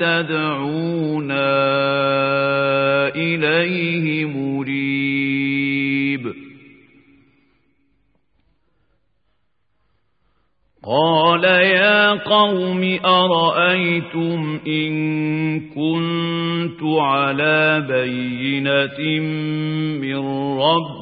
تدعونا إليه مريب. قال يا قوم أرأيتم إن كنت على بينة من ربي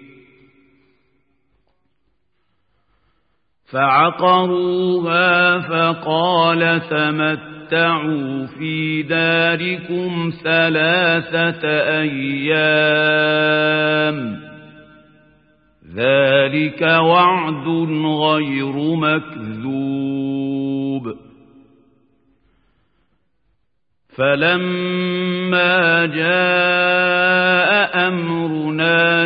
فعقروها فقال تمتعوا في داركم ثلاثة أيام. ذلك وعد غير مكذوب. فلما جاء أمرنا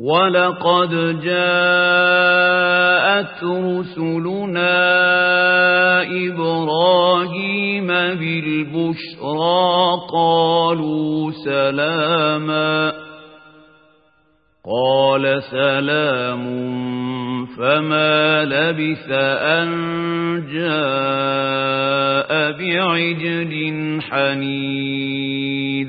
ولقد جاءت رسلنا إبراهيم بالبشرى قالوا سلاما قال سلام فما لبث أن جاء بعجل حنيذ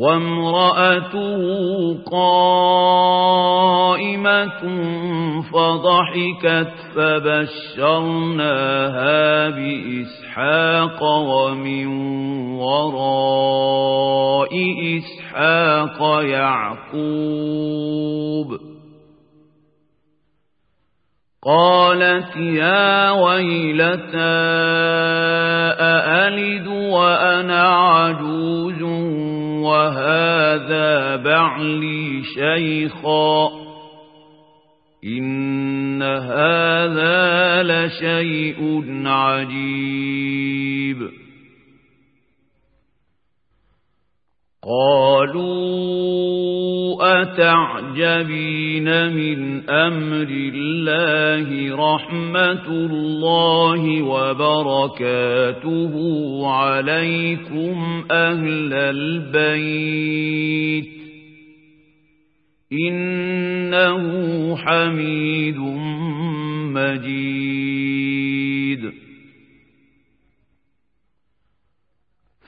وامرأته قائمة فضحكت فبشرناها بإسحاق ومن وراء إسحاق يعقوب. قالت يا ويلتى أألد وأنا عجوز وهذا بعلي شيخا. إن هذا لشيء عجيب. قالوا أتعجبين من أمر الله رحمة الله وبركاته عليكم أهل البيت إنه حميد مجيد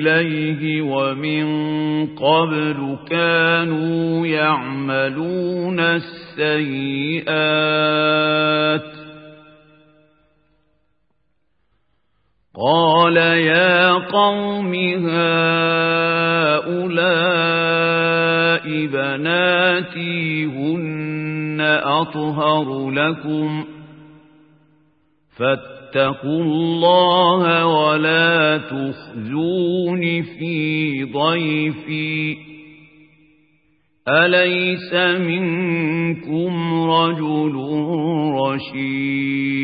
إليه ومن قبل كانوا يعملون السيئات. قال يا قوم هؤلاء بناتي هن أطهر لكم. فاتقوا الله ولا تخزون في ضيفي. أليس منكم رجل رشيد؟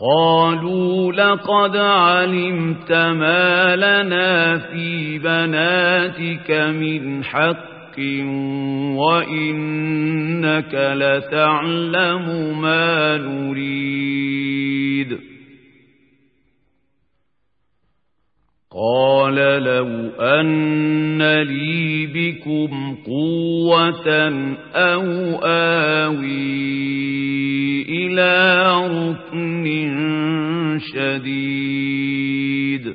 قالوا لقد علمت ما لنا في بناتك من حق وإنك لتعلم ما نريد قال لو أن لي بكم قوة أو آوي إلى ركن شديد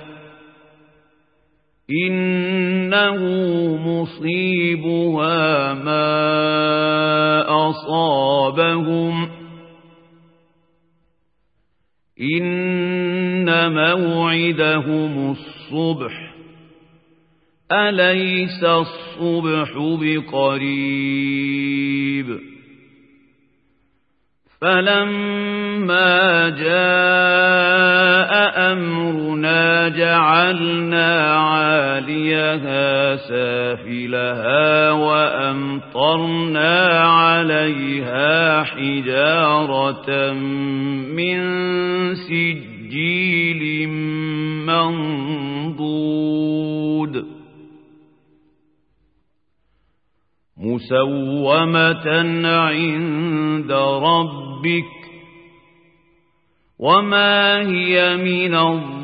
إنه مصيبها ما أصابهم. إن موعدهم الصبح. أليس الصبح بقريب؟ فلما جاء أمرنا جعلنا عاليها سافلها وأمطرنا عليها حجارة من سجيل منضود مسومة عند ربك وما هي من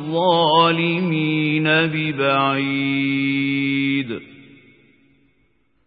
الظالمين ببعيد.